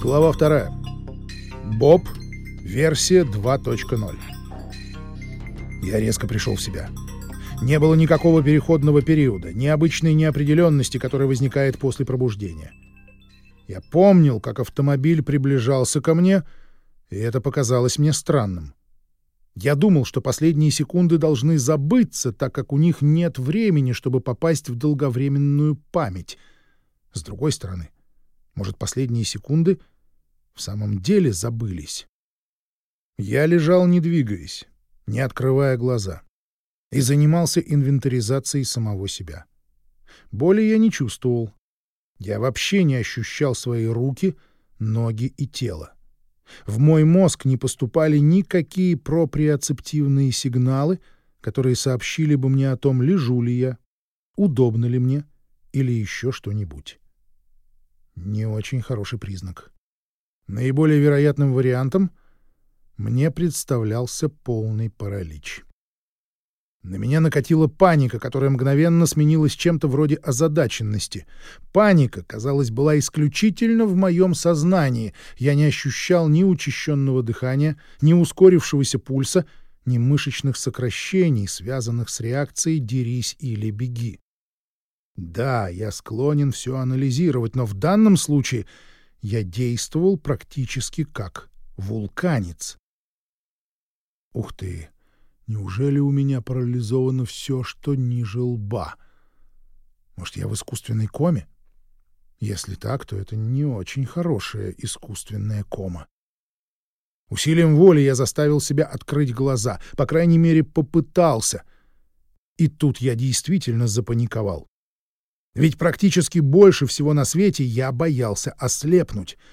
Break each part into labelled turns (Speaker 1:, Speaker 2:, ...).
Speaker 1: Глава вторая. Боб. Версия 2.0. Я резко пришел в себя. Не было никакого переходного периода, ни обычной неопределенности, которая возникает после пробуждения. Я помнил, как автомобиль приближался ко мне, и это показалось мне странным. Я думал, что последние секунды должны забыться, так как у них нет времени, чтобы попасть в долговременную память. С другой стороны, может, последние секунды в самом деле забылись? Я лежал, не двигаясь, не открывая глаза, и занимался инвентаризацией самого себя. Боли я не чувствовал. Я вообще не ощущал свои руки, ноги и тело. В мой мозг не поступали никакие проприоцептивные сигналы, которые сообщили бы мне о том, лежу ли я, удобно ли мне или еще что-нибудь. Не очень хороший признак. Наиболее вероятным вариантом мне представлялся полный паралич. На меня накатила паника, которая мгновенно сменилась чем-то вроде озадаченности. Паника, казалось, была исключительно в моем сознании. Я не ощущал ни учащенного дыхания, ни ускорившегося пульса, ни мышечных сокращений, связанных с реакцией «дерись или беги». Да, я склонен все анализировать, но в данном случае я действовал практически как вулканец. Ух ты! Неужели у меня парализовано все, что ниже лба? Может, я в искусственной коме? Если так, то это не очень хорошая искусственная кома. Усилием воли я заставил себя открыть глаза, по крайней мере, попытался. И тут я действительно запаниковал. Ведь практически больше всего на свете я боялся ослепнуть —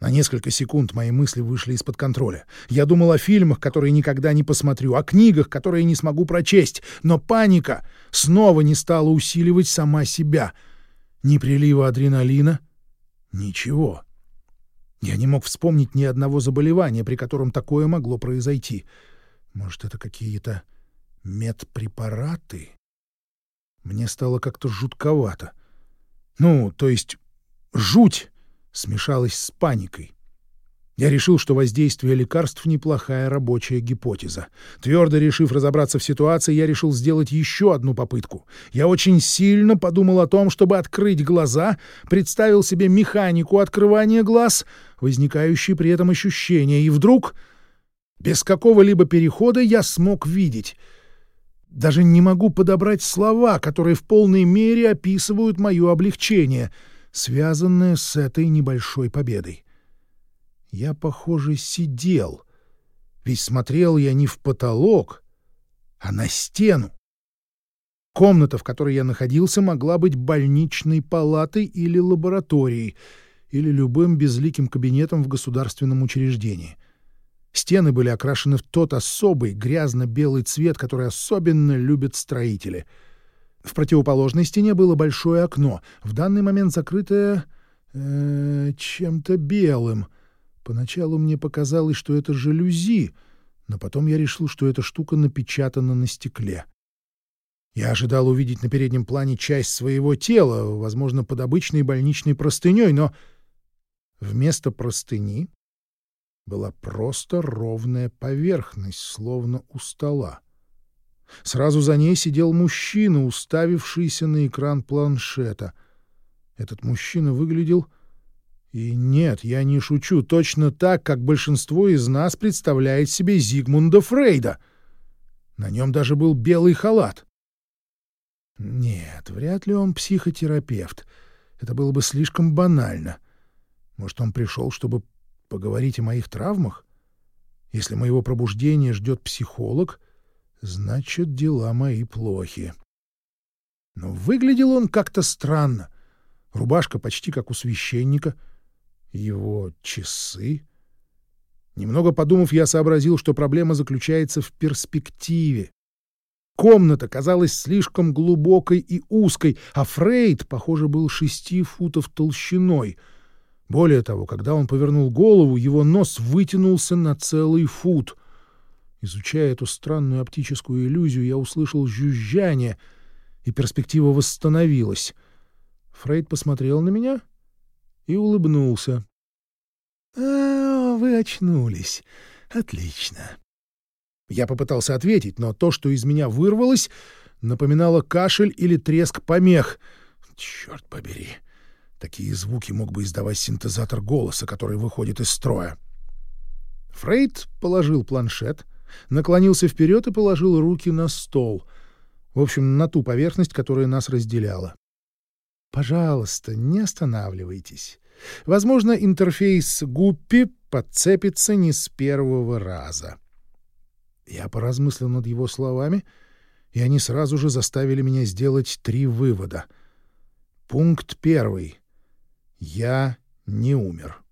Speaker 1: на несколько секунд мои мысли вышли из-под контроля. Я думал о фильмах, которые никогда не посмотрю, о книгах, которые не смогу прочесть. Но паника снова не стала усиливать сама себя. Ни прилива адреналина, ничего. Я не мог вспомнить ни одного заболевания, при котором такое могло произойти. Может, это какие-то медпрепараты? Мне стало как-то жутковато. Ну, то есть жуть смешалась с паникой. Я решил, что воздействие лекарств — неплохая рабочая гипотеза. Твердо решив разобраться в ситуации, я решил сделать еще одну попытку. Я очень сильно подумал о том, чтобы открыть глаза, представил себе механику открывания глаз, возникающие при этом ощущения, и вдруг, без какого-либо перехода, я смог видеть. Даже не могу подобрать слова, которые в полной мере описывают мое облегчение — связанное с этой небольшой победой. Я, похоже, сидел, ведь смотрел я не в потолок, а на стену. Комната, в которой я находился, могла быть больничной палатой или лабораторией, или любым безликим кабинетом в государственном учреждении. Стены были окрашены в тот особый грязно-белый цвет, который особенно любят строители — в противоположной стене было большое окно, в данный момент закрытое... Э, чем-то белым. Поначалу мне показалось, что это жалюзи, но потом я решил, что эта штука напечатана на стекле. Я ожидал увидеть на переднем плане часть своего тела, возможно, под обычной больничной простыней, но вместо простыни была просто ровная поверхность, словно у стола. Сразу за ней сидел мужчина, уставившийся на экран планшета. Этот мужчина выглядел... И нет, я не шучу, точно так, как большинство из нас представляет себе Зигмунда Фрейда. На нем даже был белый халат. Нет, вряд ли он психотерапевт. Это было бы слишком банально. Может, он пришел, чтобы поговорить о моих травмах? Если моего пробуждения ждет психолог, Значит, дела мои плохи. Но выглядел он как-то странно. Рубашка почти как у священника. Его часы. Немного подумав, я сообразил, что проблема заключается в перспективе. Комната казалась слишком глубокой и узкой, а Фрейд, похоже, был шести футов толщиной. Более того, когда он повернул голову, его нос вытянулся на целый фут — Изучая эту странную оптическую иллюзию, я услышал жужжание, и перспектива восстановилась. Фрейд посмотрел на меня и улыбнулся. А, вы очнулись. Отлично. Я попытался ответить, но то, что из меня вырвалось, напоминало кашель или треск помех. Черт побери. Такие звуки мог бы издавать синтезатор голоса, который выходит из строя. Фрейд положил планшет, наклонился вперед и положил руки на стол. В общем, на ту поверхность, которая нас разделяла. Пожалуйста, не останавливайтесь. Возможно, интерфейс Гуппи подцепится не с первого раза. Я поразмыслил над его словами, и они сразу же заставили меня сделать три вывода. Пункт первый. Я не умер.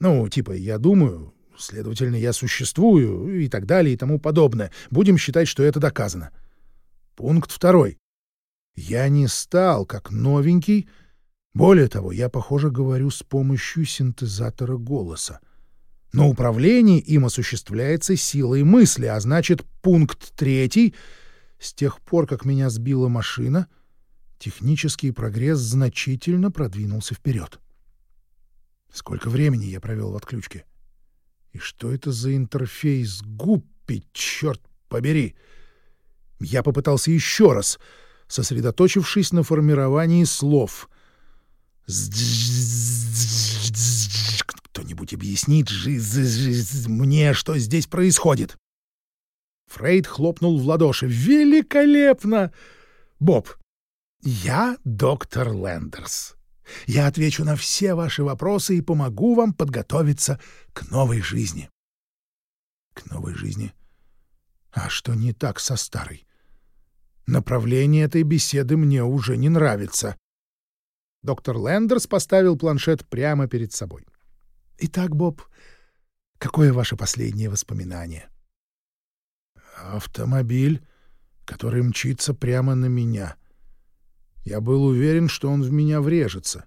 Speaker 1: Ну, типа, я думаю, следовательно, я существую и так далее и тому подобное. Будем считать, что это доказано. Пункт второй. Я не стал, как новенький. Более того, я, похоже, говорю с помощью синтезатора голоса. Но управление им осуществляется силой мысли, а значит, пункт третий — с тех пор, как меня сбила машина, технический прогресс значительно продвинулся вперед. Сколько времени я провел в отключке? И что это за интерфейс Гуппи, черт побери? Я попытался еще раз, сосредоточившись на формировании слов. Кто-нибудь объяснит мне, что здесь происходит? Фрейд хлопнул в ладоши. «Великолепно! Боб, я доктор Лендерс. Я отвечу на все ваши вопросы и помогу вам подготовиться к новой жизни». «К новой жизни? А что не так со старой? Направление этой беседы мне уже не нравится». Доктор Лендерс поставил планшет прямо перед собой. «Итак, Боб, какое ваше последнее воспоминание?» Автомобиль, который мчится прямо на меня. Я был уверен, что он в меня врежется.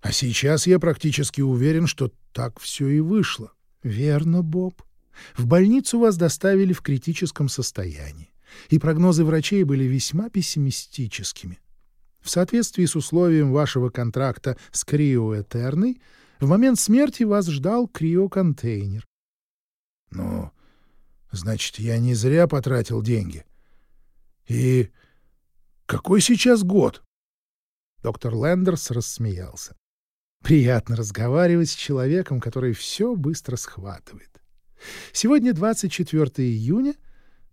Speaker 1: А сейчас я практически уверен, что так все и вышло. Верно, Боб. В больницу вас доставили в критическом состоянии, и прогнозы врачей были весьма пессимистическими. В соответствии с условием вашего контракта с Крио Этерной, в момент смерти вас ждал криоконтейнер. Но Значит, я не зря потратил деньги. И какой сейчас год? Доктор Лендерс рассмеялся. Приятно разговаривать с человеком, который все быстро схватывает. Сегодня 24 июня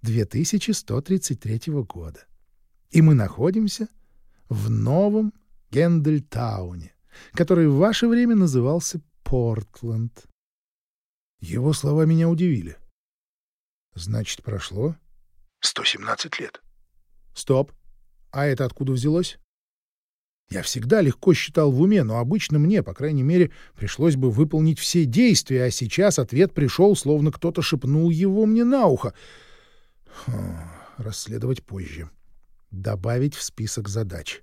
Speaker 1: 2133 года. И мы находимся в новом Гендельтауне, который в ваше время назывался Портленд. Его слова меня удивили. Значит, прошло 117 лет. Стоп. А это откуда взялось? Я всегда легко считал в уме, но обычно мне, по крайней мере, пришлось бы выполнить все действия, а сейчас ответ пришел, словно кто-то шепнул его мне на ухо. Хм, расследовать позже. Добавить в список задач.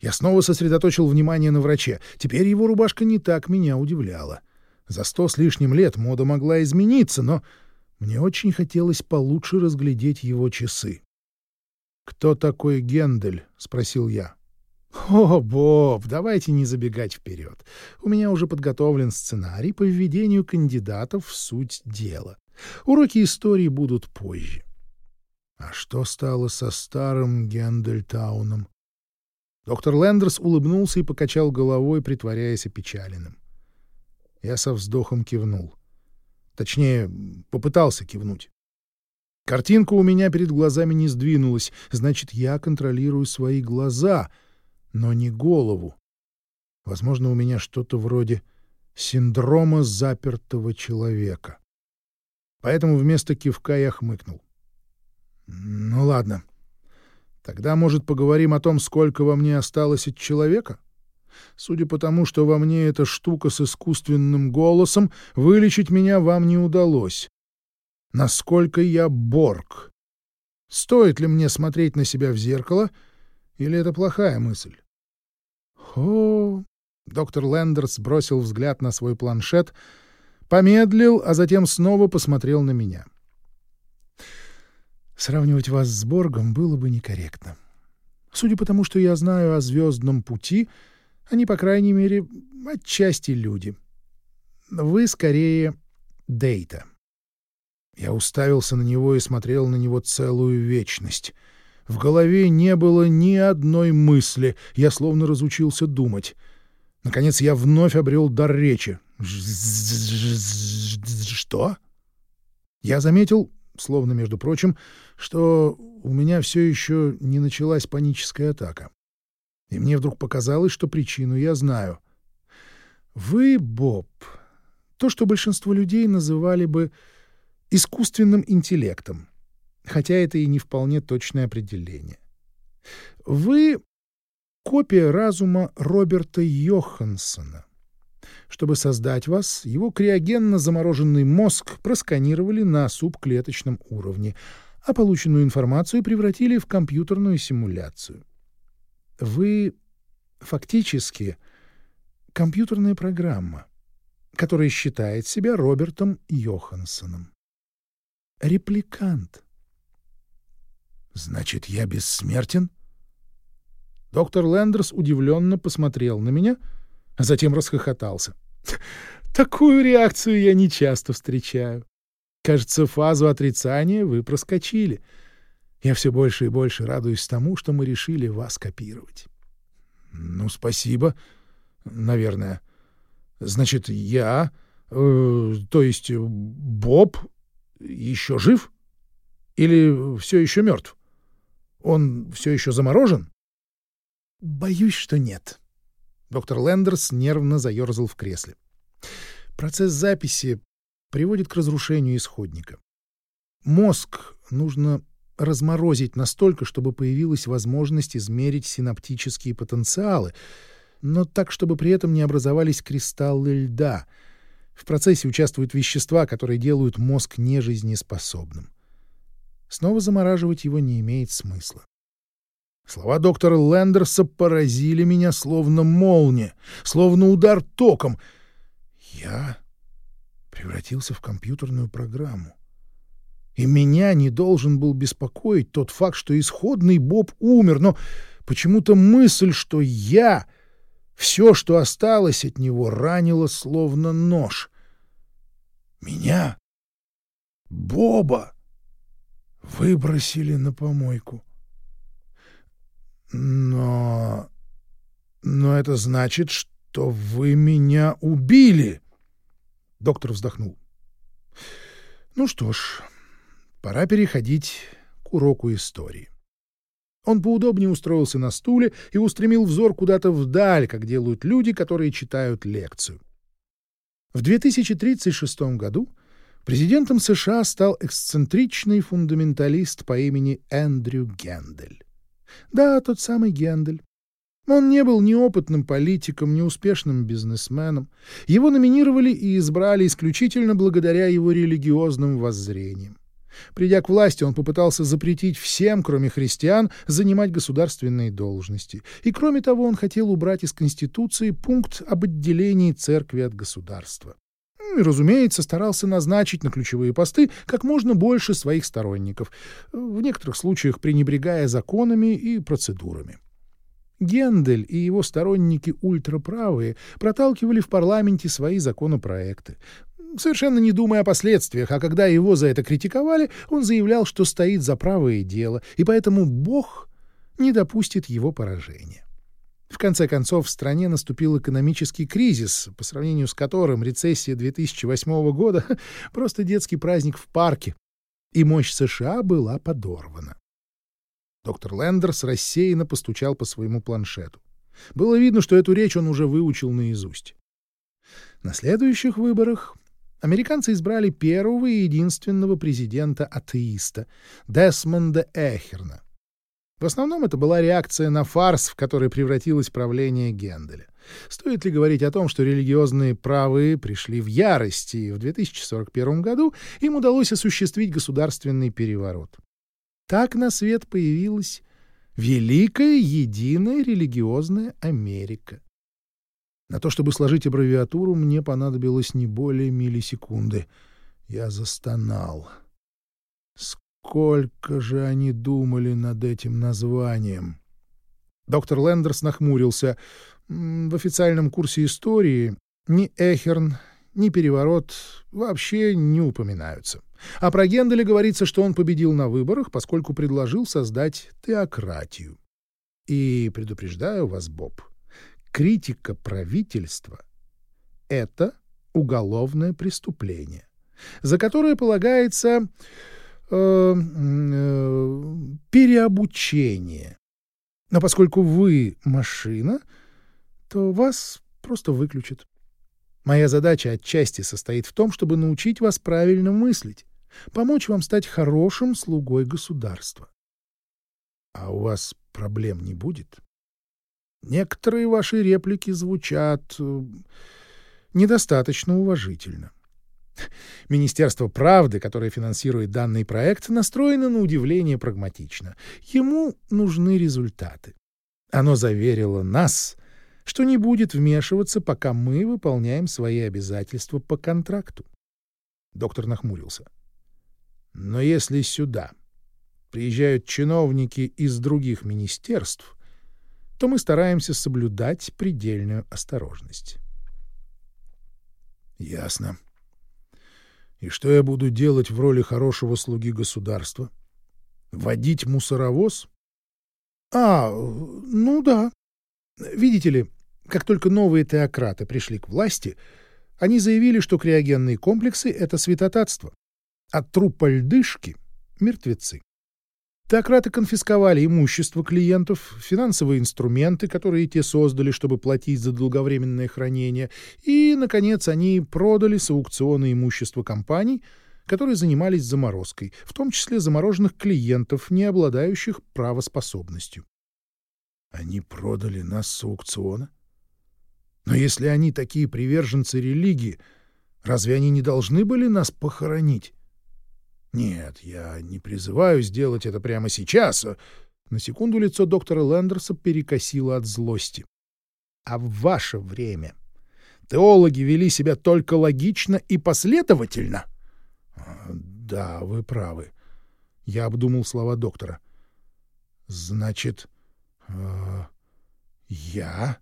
Speaker 1: Я снова сосредоточил внимание на враче. Теперь его рубашка не так меня удивляла. За сто с лишним лет мода могла измениться, но мне очень хотелось получше разглядеть его часы. «Кто такой Гендель?» — спросил я. «О, Боб, давайте не забегать вперед. У меня уже подготовлен сценарий по введению кандидатов в суть дела. Уроки истории будут позже». «А что стало со старым Гендельтауном?» Доктор Лендерс улыбнулся и покачал головой, притворяясь опечаленным. Я со вздохом кивнул. Точнее, попытался кивнуть. Картинка у меня перед глазами не сдвинулась, значит, я контролирую свои глаза, но не голову. Возможно, у меня что-то вроде синдрома запертого человека. Поэтому вместо кивка я хмыкнул. Ну ладно. Тогда, может, поговорим о том, сколько во мне осталось от человека? Судя по тому, что во мне эта штука с искусственным голосом, вылечить меня вам не удалось. Насколько я Борг? Стоит ли мне смотреть на себя в зеркало, или это плохая мысль? О, доктор Лендерс бросил взгляд на свой планшет, помедлил, а затем снова посмотрел на меня. Сравнивать вас с Боргом было бы некорректно. Судя по тому, что я знаю о звездном пути — они, по крайней мере, отчасти люди. Вы скорее Дейта. Я уставился на него и смотрел на него целую вечность. В голове не было ни одной мысли, я словно разучился думать. Наконец я вновь обрел дар речи. «Что?» Я заметил, словно между прочим, что у меня все еще не началась паническая атака. И мне вдруг показалось, что причину я знаю. Вы, Боб, то, что большинство людей называли бы искусственным интеллектом, хотя это и не вполне точное определение. Вы — копия разума Роберта Йоханссона. Чтобы создать вас, его криогенно замороженный мозг просканировали на субклеточном уровне, а полученную информацию превратили в компьютерную симуляцию. Вы фактически компьютерная программа, которая считает себя Робертом Йоханссоном. Репликант. Значит, я бессмертен? Доктор Лендерс удивленно посмотрел на меня, а затем расхохотался. Такую реакцию я не часто встречаю. Кажется, фазу отрицания вы проскочили — я все больше и больше радуюсь тому, что мы решили вас копировать. Ну, спасибо. Наверное. Значит, я, э, то есть Боб, еще жив? Или все еще мертв? Он все еще заморожен? Боюсь, что нет. Доктор Лендерс нервно заерзал в кресле. Процесс записи приводит к разрушению исходника. Мозг нужно разморозить настолько, чтобы появилась возможность измерить синаптические потенциалы, но так, чтобы при этом не образовались кристаллы льда. В процессе участвуют вещества, которые делают мозг нежизнеспособным. Снова замораживать его не имеет смысла. Слова доктора Лендерса поразили меня словно молния, словно удар током. Я превратился в компьютерную программу. И меня не должен был беспокоить тот факт, что исходный Боб умер, но почему-то мысль, что я, все, что осталось от него, ранила словно нож. Меня, Боба, выбросили на помойку. Но... но это значит, что вы меня убили. Доктор вздохнул. Ну что ж... Пора переходить к уроку истории. Он поудобнее устроился на стуле и устремил взор куда-то вдаль, как делают люди, которые читают лекцию. В 2036 году президентом США стал эксцентричный фундаменталист по имени Эндрю Гендель. Да, тот самый Гендель. Он не был ни опытным политиком, ни успешным бизнесменом. Его номинировали и избрали исключительно благодаря его религиозным воззрениям. Придя к власти, он попытался запретить всем, кроме христиан, занимать государственные должности. И кроме того, он хотел убрать из Конституции пункт об отделении церкви от государства. Ну и, разумеется, старался назначить на ключевые посты как можно больше своих сторонников, в некоторых случаях пренебрегая законами и процедурами. Гендель и его сторонники ультраправые проталкивали в парламенте свои законопроекты совершенно не думая о последствиях, а когда его за это критиковали, он заявлял, что стоит за правое дело, и поэтому Бог не допустит его поражения. В конце концов, в стране наступил экономический кризис, по сравнению с которым рецессия 2008 года — просто детский праздник в парке, и мощь США была подорвана. Доктор Лендерс рассеянно постучал по своему планшету. Было видно, что эту речь он уже выучил наизусть. На следующих выборах американцы избрали первого и единственного президента-атеиста — Десмонда Эхерна. В основном это была реакция на фарс, в который превратилось правление Генделя. Стоит ли говорить о том, что религиозные правые пришли в ярость, и в 2041 году им удалось осуществить государственный переворот. Так на свет появилась Великая Единая Религиозная Америка. На то, чтобы сложить аббревиатуру, мне понадобилось не более миллисекунды. Я застонал. Сколько же они думали над этим названием? Доктор Лендерс нахмурился. В официальном курсе истории ни Эхерн, ни переворот вообще не упоминаются. А про Генделя говорится, что он победил на выборах, поскольку предложил создать теократию. И предупреждаю вас, Боб, критика правительства — это уголовное преступление, за которое полагается э, э, переобучение. Но поскольку вы машина, то вас просто выключат. Моя задача отчасти состоит в том, чтобы научить вас правильно мыслить, помочь вам стать хорошим слугой государства. А у вас проблем не будет? Некоторые ваши реплики звучат э, недостаточно уважительно. Министерство правды, которое финансирует данный проект, настроено на удивление прагматично. Ему нужны результаты. Оно заверило нас, что не будет вмешиваться, пока мы выполняем свои обязательства по контракту. Доктор нахмурился. Но если сюда приезжают чиновники из других министерств, то мы стараемся соблюдать предельную осторожность. Ясно. И что я буду делать в роли хорошего слуги государства? Водить мусоровоз? А, ну да. Видите ли, как только новые теократы пришли к власти, они заявили, что криогенные комплексы — это святотатство, а трупа льдышки — мертвецы. Теократы конфисковали имущество клиентов, финансовые инструменты, которые те создали, чтобы платить за долговременное хранение, и, наконец, они продали с аукциона имущество компаний, которые занимались заморозкой, в том числе замороженных клиентов, не обладающих правоспособностью. Они продали нас с аукциона? Но если они такие приверженцы религии, разве они не должны были нас похоронить? Нет, я не призываю сделать это прямо сейчас. На секунду лицо доктора Лендерса перекосило от злости. А в ваше время теологи вели себя только логично и последовательно? А, да, вы правы. Я обдумал слова доктора. Значит, э, я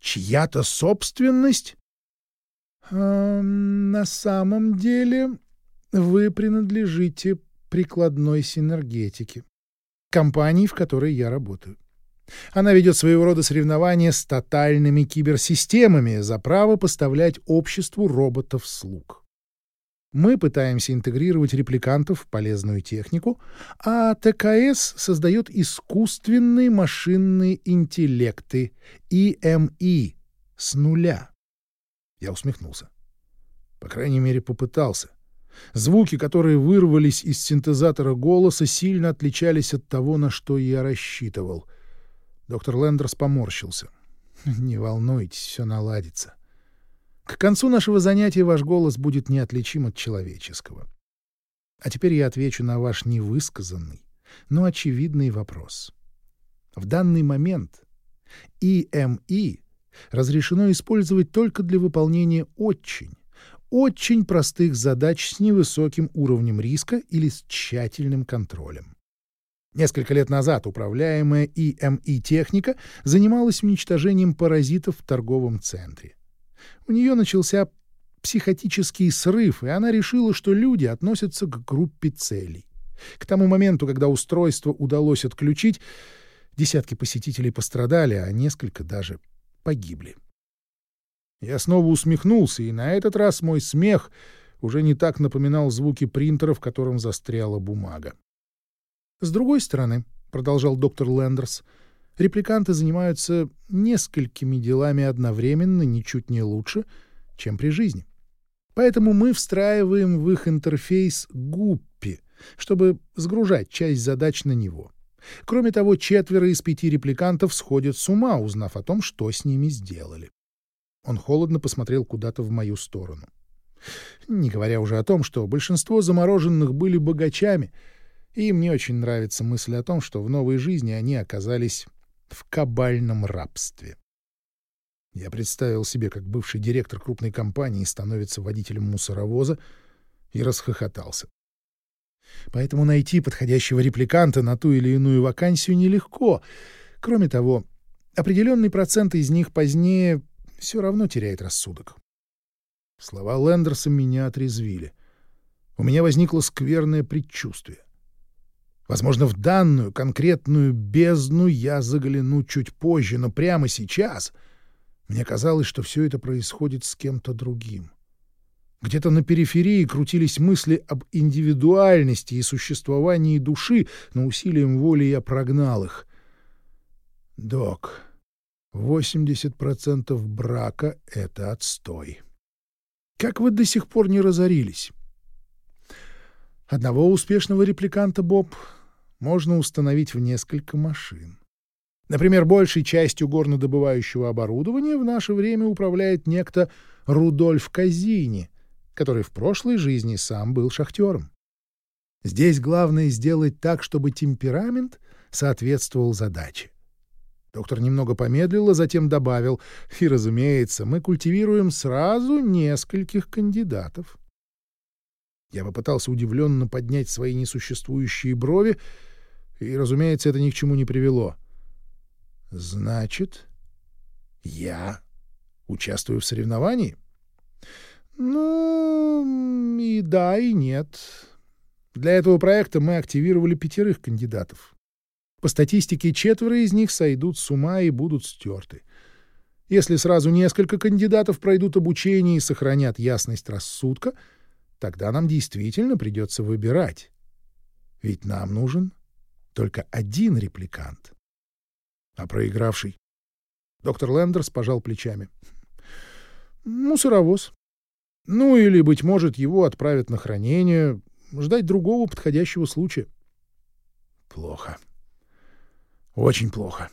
Speaker 1: чья-то собственность? Э, на самом деле, вы принадлежите прикладной синергетике, компании, в которой я работаю. Она ведет своего рода соревнования с тотальными киберсистемами за право поставлять обществу роботов-слуг. Мы пытаемся интегрировать репликантов в полезную технику, а ТКС создает искусственные машинные интеллекты, ИМИ, с нуля. Я усмехнулся. По крайней мере, попытался. Звуки, которые вырвались из синтезатора голоса, сильно отличались от того, на что я рассчитывал. Доктор Лендерс поморщился. «Не волнуйтесь, все наладится. К концу нашего занятия ваш голос будет неотличим от человеческого. А теперь я отвечу на ваш невысказанный, но очевидный вопрос. В данный момент ИМИ разрешено использовать только для выполнения очень, очень простых задач с невысоким уровнем риска или с тщательным контролем. Несколько лет назад управляемая ИМИ-техника занималась уничтожением паразитов в торговом центре. У нее начался психотический срыв, и она решила, что люди относятся к группе целей. К тому моменту, когда устройство удалось отключить, десятки посетителей пострадали, а несколько даже погибли. Я снова усмехнулся, и на этот раз мой смех уже не так напоминал звуки принтера, в котором застряла бумага. «С другой стороны», — продолжал доктор Лендерс, — «репликанты занимаются несколькими делами одновременно ничуть не лучше, чем при жизни. Поэтому мы встраиваем в их интерфейс гуппи, чтобы сгружать часть задач на него. Кроме того, четверо из пяти репликантов сходят с ума, узнав о том, что с ними сделали. Он холодно посмотрел куда-то в мою сторону. Не говоря уже о том, что большинство замороженных были богачами, и им не очень нравится мысль о том, что в новой жизни они оказались в кабальном рабстве. Я представил себе, как бывший директор крупной компании становится водителем мусоровоза, и расхохотался. Поэтому найти подходящего репликанта на ту или иную вакансию нелегко. Кроме того, определенный процент из них позднее все равно теряет рассудок. Слова Лендерса меня отрезвили. У меня возникло скверное предчувствие. Возможно, в данную конкретную бездну я загляну чуть позже, но прямо сейчас мне казалось, что все это происходит с кем-то другим. Где-то на периферии крутились мысли об индивидуальности и существовании души, но усилием воли я прогнал их. «Док, 80% брака — это отстой. Как вы до сих пор не разорились?» Одного успешного репликанта, Боб, можно установить в несколько машин. Например, большей частью горнодобывающего оборудования в наше время управляет некто Рудольф Казини, который в прошлой жизни сам был шахтером. Здесь главное сделать так, чтобы темперамент соответствовал задаче. Доктор немного помедлил, а затем добавил, и, разумеется, мы культивируем сразу нескольких кандидатов. Я попытался удивленно поднять свои несуществующие брови, и, разумеется, это ни к чему не привело. «Значит, я участвую в соревновании?» «Ну, и да, и нет. Для этого проекта мы активировали пятерых кандидатов. По статистике, четверо из них сойдут с ума и будут стерты. Если сразу несколько кандидатов пройдут обучение и сохранят ясность рассудка — Тогда нам действительно придется выбирать. Ведь нам нужен только один репликант. А проигравший? Доктор Лендерс пожал плечами. Мусоровоз. Ну или, быть может, его отправят на хранение, ждать другого подходящего случая. Плохо. Очень плохо.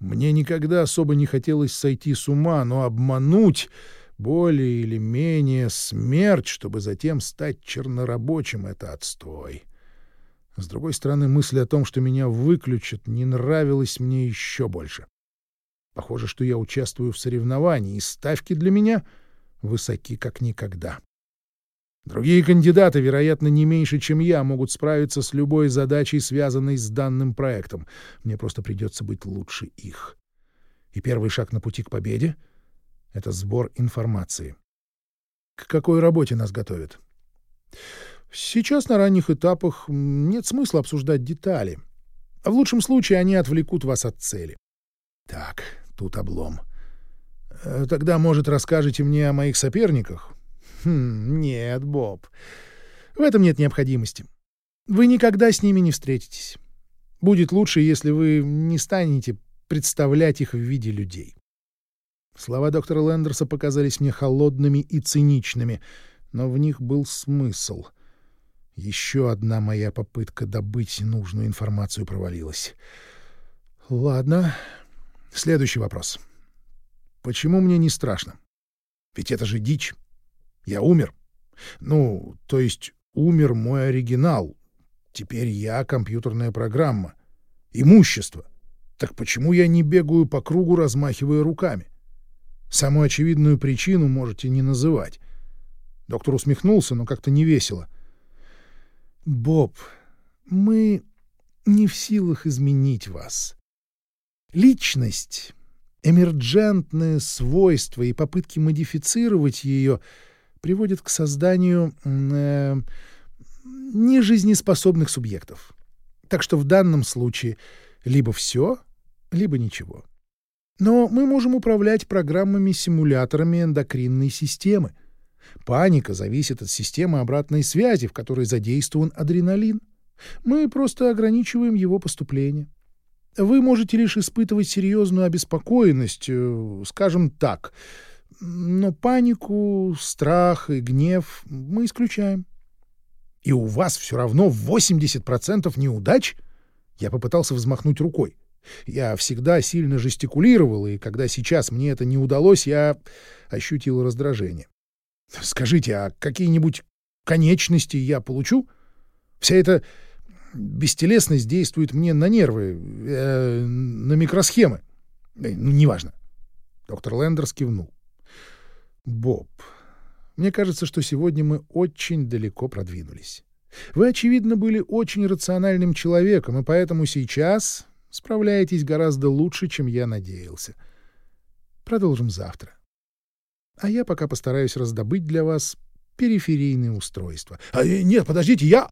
Speaker 1: Мне никогда особо не хотелось сойти с ума, но обмануть более или менее смерть, чтобы затем стать чернорабочим — это отстой. С другой стороны, мысль о том, что меня выключат, не нравилась мне еще больше. Похоже, что я участвую в соревновании, и ставки для меня высоки как никогда. Другие кандидаты, вероятно, не меньше, чем я, могут справиться с любой задачей, связанной с данным проектом. Мне просто придется быть лучше их. И первый шаг на пути к победе — это сбор информации. К какой работе нас готовят? Сейчас на ранних этапах нет смысла обсуждать детали. В лучшем случае они отвлекут вас от цели. Так, тут облом. Э, тогда, может, расскажете мне о моих соперниках? Хм, нет, Боб. В этом нет необходимости. Вы никогда с ними не встретитесь. Будет лучше, если вы не станете представлять их в виде людей. Слова доктора Лендерса показались мне холодными и циничными, но в них был смысл. Еще одна моя попытка добыть нужную информацию провалилась. Ладно. Следующий вопрос. Почему мне не страшно? Ведь это же дичь. Я умер. Ну, то есть умер мой оригинал. Теперь я компьютерная программа. Имущество. Так почему я не бегаю по кругу, размахивая руками? — Самую очевидную причину можете не называть. Доктор усмехнулся, но как-то невесело. «Боб, мы не в силах изменить вас. Личность, эмерджентные свойства и попытки модифицировать ее приводят к созданию э, нежизнеспособных субъектов. Так что в данном случае либо все, либо ничего. Но мы можем управлять программами-симуляторами эндокринной системы. Паника зависит от системы обратной связи, в которой задействован адреналин. Мы просто ограничиваем его поступление. Вы можете лишь испытывать серьезную обеспокоенность, э, скажем так, но панику, страх и гнев мы исключаем. И у вас все равно 80% неудач? Я попытался взмахнуть рукой. Я всегда сильно жестикулировал, и когда сейчас мне это не удалось, я ощутил раздражение. Скажите, а какие-нибудь конечности я получу? Вся эта бестелесность действует мне на нервы, э, на микросхемы. Ну, неважно. Доктор Лендерс кивнул. Боб, мне кажется, что сегодня мы очень далеко продвинулись. Вы, очевидно, были очень рациональным человеком, и поэтому сейчас Справляетесь гораздо лучше, чем я надеялся. Продолжим завтра. А я пока постараюсь раздобыть для вас периферийные устройства. А, нет, подождите, я...